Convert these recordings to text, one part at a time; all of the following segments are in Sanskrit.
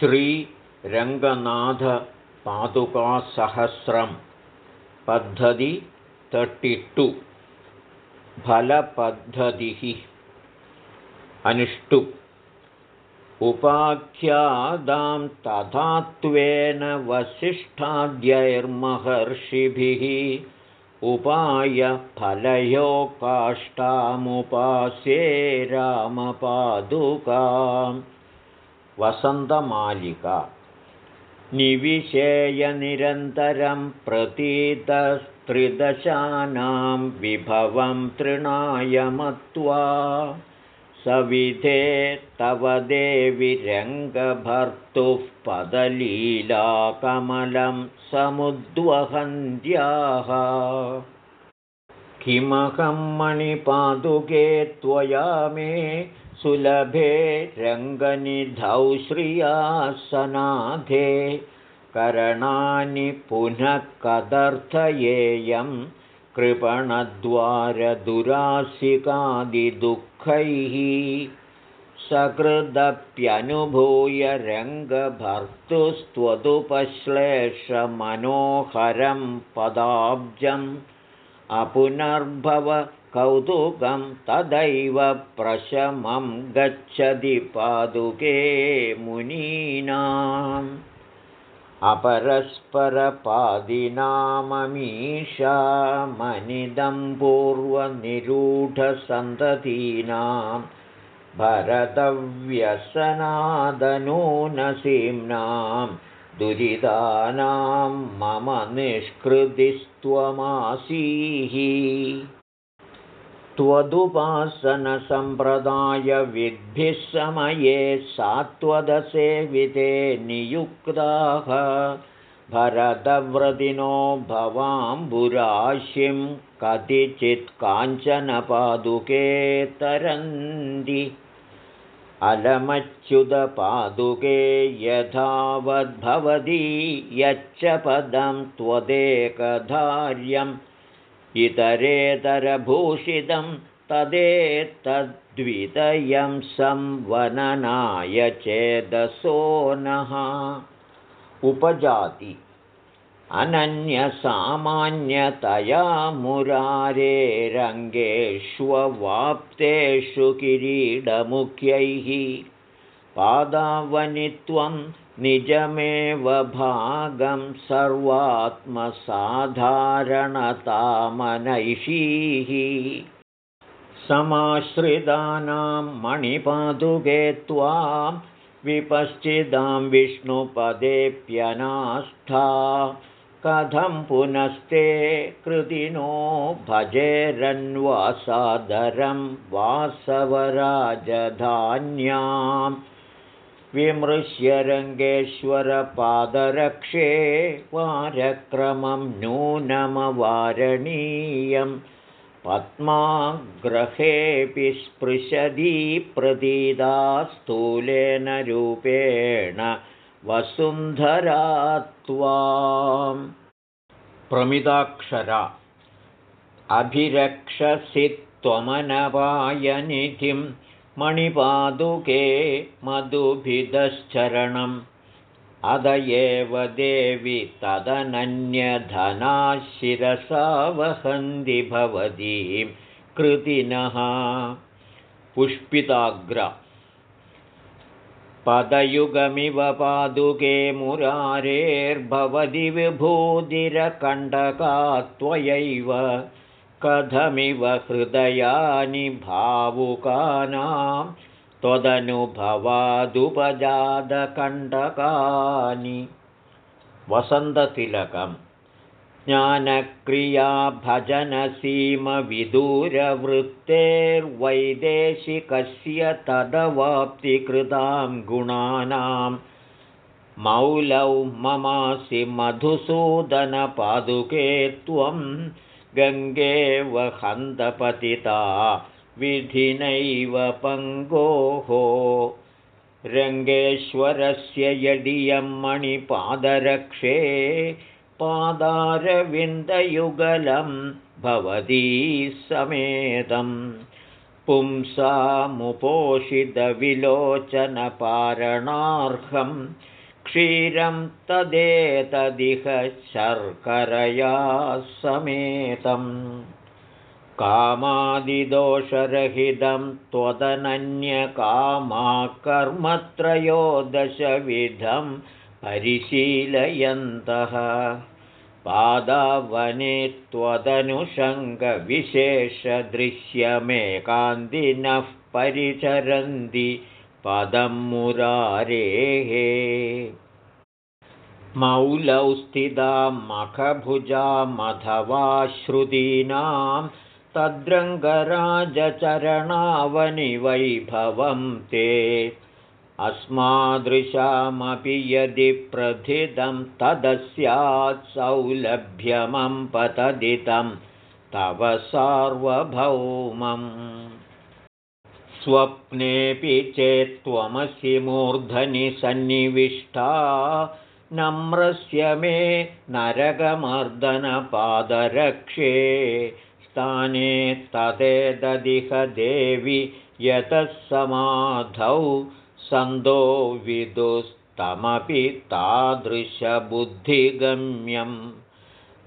श्रीरङ्गनाथपादुकासहस्रं पद्धति तर्टिटु फलपद्धतिः अनुष्टु। उपाख्यादां तथात्वेन वसिष्ठाद्यैर्महर्षिभिः उपायफलयो काष्ठामुपास्ये रामपादुकां वसन्तमालिका। निविशेयनिरन्तरं प्रतीतस्त्रिदशानां विभवं तृणाय मत्वा सविधे तव देवि रङ्गभर्तुः पदलीलाकमलं समुद्वहन्त्याः किमहं मणिपादुके त्वया मे सुलभे रङ्गनिधौ श्रियासनाथे करणानि पुनः कदर्थयेयं कृपणद्वारदुरासिकादिदुःखैः सकृदप्यनुभूय रङ्गभर्तुस्त्वदुपश्लेषमनोहरं पदाब्जम् अपुनर्भव कौतुकं तदैव प्रशमं गच्छति पादुके मुनीनाम् अपरस्परपादिनाममीषामनिदं पूर्वनिरूढसन्ततीनां भरतव्यसनादनूनसीम्नां दुरितानां मम निष्कृतिस्त्वमासीः त्वदुपासनसम्प्रदायविद्भिः समये सात्वदसेविते नियुक्ताः। भरतव्रतिनो भवाम्बुराशिं कतिचित् काञ्चनपादुके तरन्ति अलमच्युतपादुके यथावद्भवती यच्च पदं त्वदेकधार्यम् इतरेतरभूषितं तदेतद्वितयं संवननाय चेदसो नः। उपजाति। अनन्यसामान्यतया मुरारेरङ्गेष्ववाप्तेषु किरीडमुख्यैः पादावनित्वं निजमेव भागं सर्वात्मसाधारणतामनैषीः। समाश्रितानां मणिपादुके त्वां विपश्चिदां विष्णुपदेऽप्यनाष्ठा कथं पुनस्ते कृतिनो भजेरन्वासादरं वासवराजधान्याम् विमृश्य रङ्गेश्वरपादरक्षे वारक्रमं नूनमवारणीयं पद्माग्रहेऽपि स्पृशदी प्रतीदा स्थूलेन रूपेण वसुन्धरा त्वाम्। प्रमिदाक्षरा। अभिरक्षसि त्वमनपायनिधिं मणिपादुके मधुभिदश्चरणम्। अद एव देवि तदनन्यधनाशिरसा वहन्ति भवतीं कृतिनः। पुष्पिताग्र। पदयुगमिव पादुके मुरारेर्भवति विभूतिरकण्डका त्वयैव कथमिव हृदयानि भावुकानां त्वदनुभवादुपजातकण्टकानि वसन्ततिलकं ज्ञानक्रियाभजनसीमविदूरवृत्तेर्वैदेशिकस्य तदवाप्तिकृतां गुणानां मौलौ ममासि मधुसूदनपादुके त्वं गङ्गेव हन्तपतिता विधिनैव पङ्गोः। रङ्गेश्वरस्य यदियं मणिपादरक्षे पादारविन्दयुगलं भवती समेतं पुंसामुपोषितविलोचनपारणार्हं क्षीरं तदेतदिह शर्करया समेतम्। कामादिदोषरहितं त्वदनन्यकामाकर्मत्रयोदशविधं परिशीलयन्तः। पादावने त्वदनुषङ्गविशेषदृश्यमेकान्तिनः परिचरन्ति पदं मुरारेः मौलौ स्थिता मखभुजामथवा श्रुतीनां तद्रङ्गराजचरणावनिवैभवं ते। अस्मादृशामपि यदि प्रथितं तदस्यात् सौलभ्यमं तव सार्वभौमम् स्वप्नेऽपि चेत्त्वमसि मूर्धनि सन्निविष्टा। नम्रस्य मे नरकमर्दनपादरक्षे। स्थाने तदेददिह देवि यतः समाधौ। सन्दो विदुस्तमपि तादृशबुद्धिगम्यं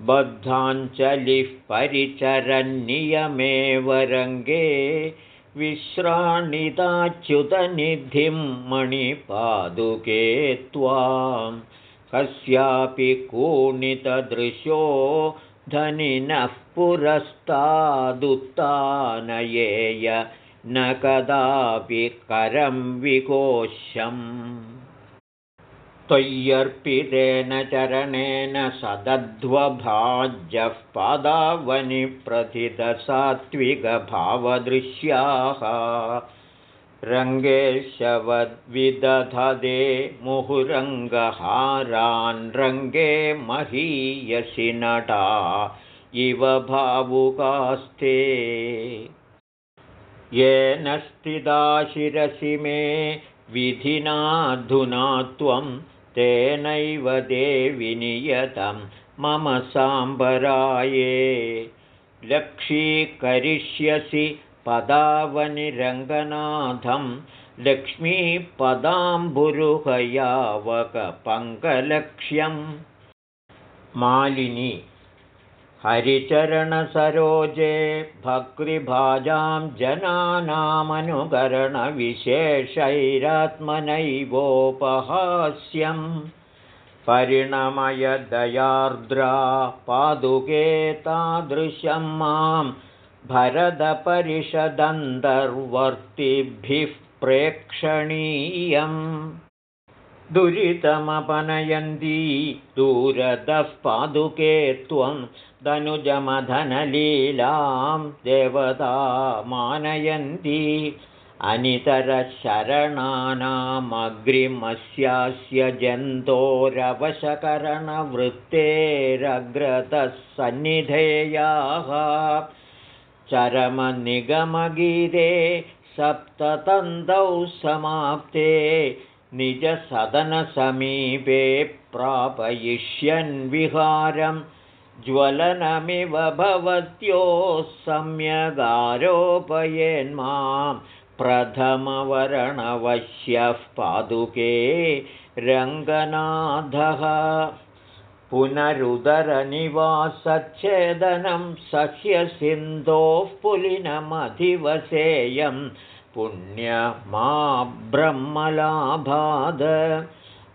बद्धाञ्जलिः परिचरन्नियमेव रङ्गे विश्राणिताच्युतनिधिं मणिपादुके त्वां कस्यापि कूणितदृशो धनिनः पुरस्तादुत्तानयेय न कदापि करं विकोशम् त्वय्यर्पितेन चरणेन सदध्वभाजः पदावनिप्रथितसात्विकभावदृश्याः रङ्गेशवद्विदधदे मुहुरङ्गहारान् रङ्गे महीयसि नटा इव भावुकास्ते। येन स्थिता शिरसि मे विधिनाधुना त्वं तेनैव देवि नियतं मम साम्बराये। लक्षीकरिष्यसि पदावनिरङ्गनाथं लक्ष्मीपदाम्बुरुहयावकपङ्कलक्ष्यं मालिनी हरिचरणसरोजे भक्तिभाजां जनानामनुकरणविशेषैरात्मनैवोपहास्यं परिणमयदयार्द्रा पादुके तादृशं मां भरदपरिषदन्तर्वर्तिभिः प्रेक्षणीयम् दुरितमपनयन्ती दूरदः पादुके त्वं धनुजमधनलीलां देवता मानयन्ती अनितरशरणानामग्रिमस्यास्य जन्तोरवशकरणवृत्तेरग्रतः सन्निधेयाः चरमनिगमगीते सप्ततन्तौ समाप्ते निजसदनसमीपे प्रापयिष्यन् विहारं ज्वलनमिव भवत्योः सम्यगारोपयेन्मां प्रथमवर्णवश्यः पादुके रङ्गनाथः पुनरुदरनिवासच्छेदनं सह्यसिन्धोः पुलिनमधिवसेयम् पुण्यमा ब्रह्मलाभाद।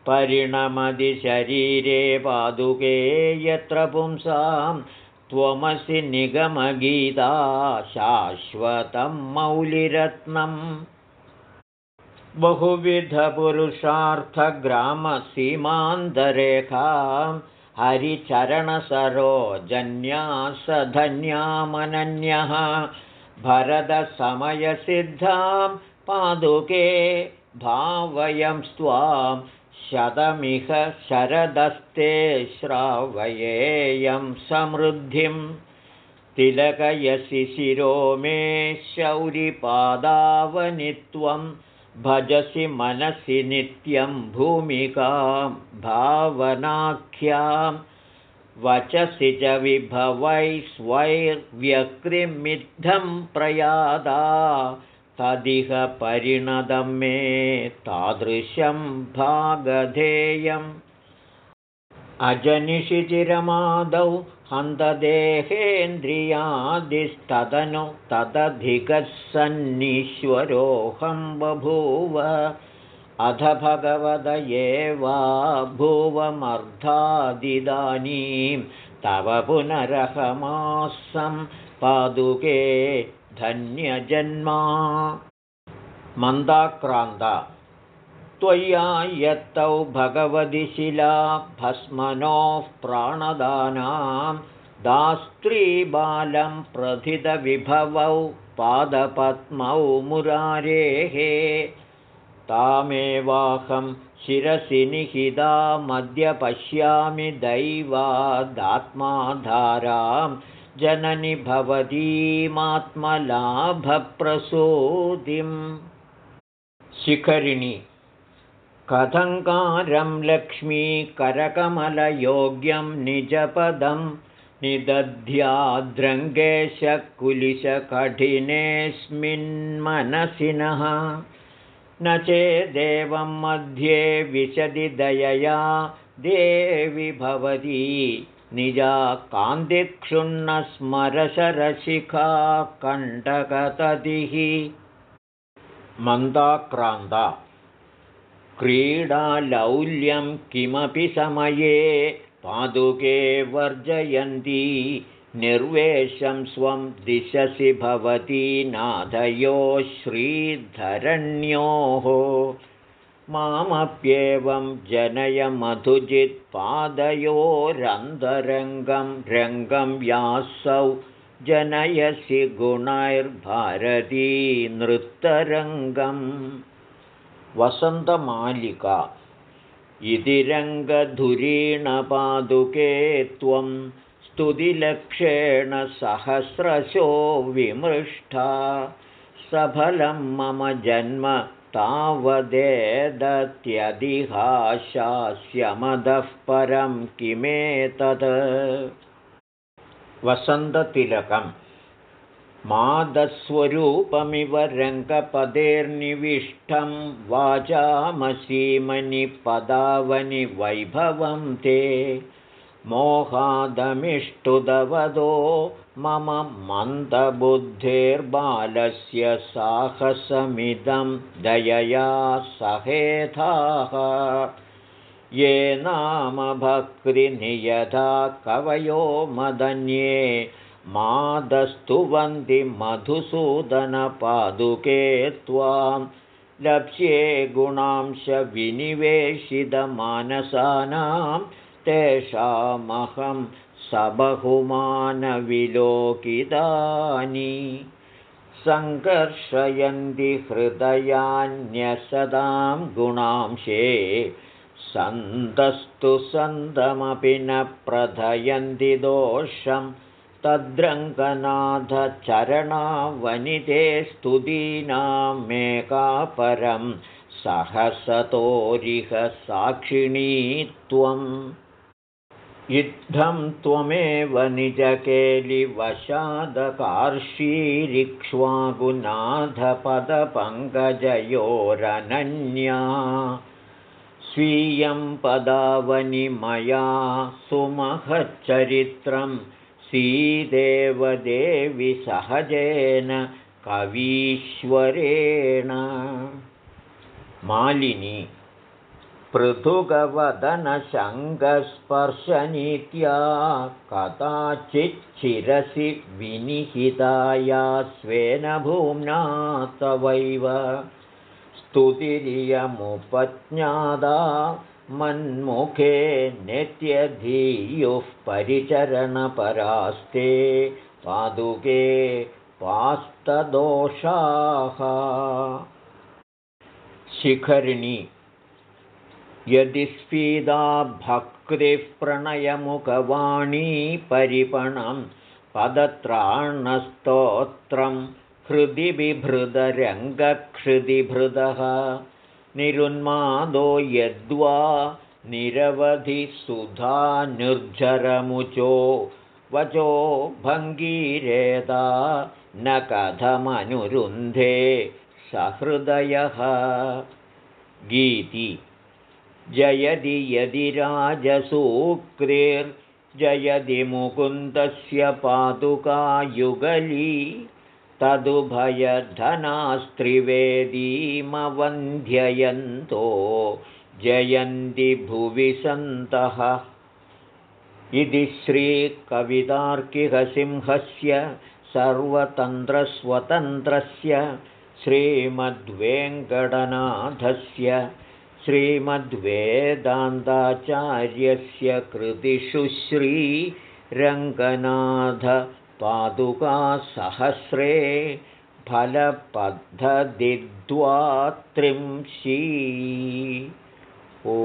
परिणमदिशरीरे पादुके यत्र पुंसां। त्वमसि निगमगीता शाश्वतं मौलिरत्नम् बहुविधपुरुषार्थग्रामसीमान्तरेखां। हरिचरणसरोजन्यासधन्यामनन्यः भरदसमयसिद्धां पादुके भावयं स्वां शतमिह शरदस्ते श्रावयेयं समृद्धिं। तिलकयसि शिरो मे शौरिपादावनित्वं भजसि मनसि नित्यं भूमिकां भावनाख्यां वचसि च विभवै स्वैर्व्यक्तिमिद्धं प्रयादा तदिह परिणदं मे तादृशं भागधेयम्। अजनिषिचिरमादौ हन्तदेहेन्द्रियादिस्तदनु तदधिगः सन्नीश्वरोऽहं बभूव अध भगवद एवा भुवमर्धादिदानीं तव पुनरहमासं पादुके धन्यजन्मा। मन्दाक्रान्त। त्वय्या यत्तौ भस्मनोः प्राणदानां। दास्त्रीबालं प्रथितविभवौ पादपद्मौ मुरारेः तामेवाहं शिरसि निहितामद्य पश्यामि दैवादात्माधारां। जननि भवतीमात्मलाभप्रसूतिम् शिखरिणि कथङ्कारं लक्ष्मीकरकमलयोग्यं निजपदं। निदध्याद्रङ्गेशकुलिशकठिनेऽस्मिन्मनसिनः न चेदेवं मध्ये विशदि दयया देवि भवती। निजा कान्तिक्षुण्णस्मरशरशिखा कण्टकततिः मन्दाक्रान्ता क्रीडालौल्यं किमपि समये पादुके वर्जयन्ती निर्वेशं स्वं दिशसि भवती नाथयो श्रीधरण्योः। मामप्येवं जनयमधुजित्पादयोरन्तरङ्गं रङ्गं यासौ जनयसि गुणैर्भारती नृत्तरङ्गम्। वसन्तमालिका इति रङ्गधुरीणपादुके त्वं स्तुतिलक्षेण सहस्रशो विमृष्टा। सफलं मम जन्म तावदेदत्यधिहाशास्यमदः परं किमेतत्? वसन्ततिलकम्। मादस्वरूपमिव रङ्गपदेर्निविष्टं वाचामसीमनि पदावनि वैभवं ते मोहादमिष्टुदवदो मम मन्दबुद्धेर्बालस्य साहसमिदं दयया सहेथाः। ये नाम भक्तिनियथा कवयो मदन्ये मादस्तुवन्ति मधुसूदनपादुके त्वां। लप्स्ये गुणांशविनिवेशितमानसानां तेषामहं सबहुमानविलोकितानि सङ्कर्षयन्ति हृदयान्यसदां गुणांशे सन्तस्तु सन्तमपि न प्रथयन्ति दोषम् तद्रङ्गनाथचरणावनिते स्तुतीनामेकापरं। सहसतोरिह साक्षिणी त्वम् इत्थं त्वमेव निजकेलिवशादकार्षीरिक्ष्वागुनाथपदपङ्कजयोरनन्या स्वीयं पदावनिमया सुमहच्चरित्रम् सीदेवदेवि सहजेन कवीश्वरेण। मालिनी पृथुगवदनशङ्गस्पर्शनीत्या कदाचिच्छिरसि विनिहिताया स्वेन भूम्ना तवैव। स्तुतिरियमुपज्ञादा मन्मुखे नित्यधीयुः परिचरणपरास्ते पादुके पास्तदोषाः। शिखरिणी यदि स्फीदा भक्तिः प्रणयमुखवाणी परिपणं पदत्राणस्तोत्रं हृदि बिभृदरङ्गक्षिदिभृदः निरुन्मादो यद्वा निरवधिसुधा निर्झरमुचो वचो भङ्गीरेदा न कथमनुरुन्धे सहृदयः। गीति जयति यदि राजसूक्तिर्जयति मुकुन्दस्य पादुकायुगली तदुभयधनास्त्रिवेदीमवन्ध्ययन्तो जयन्ति भुवि सन्तः। इति श्रीकवितार्किकसिंहस्य सर्वतन्त्रस्वतन्त्रस्य श्रीमद्वेङ्कटनाथस्य श्रीमद्वेदान्ताचार्यस्य कृतिषु श्रीरङ्गनाथपादुकासहस्रे फलपद्धतिद्वात्रिंशी। ओ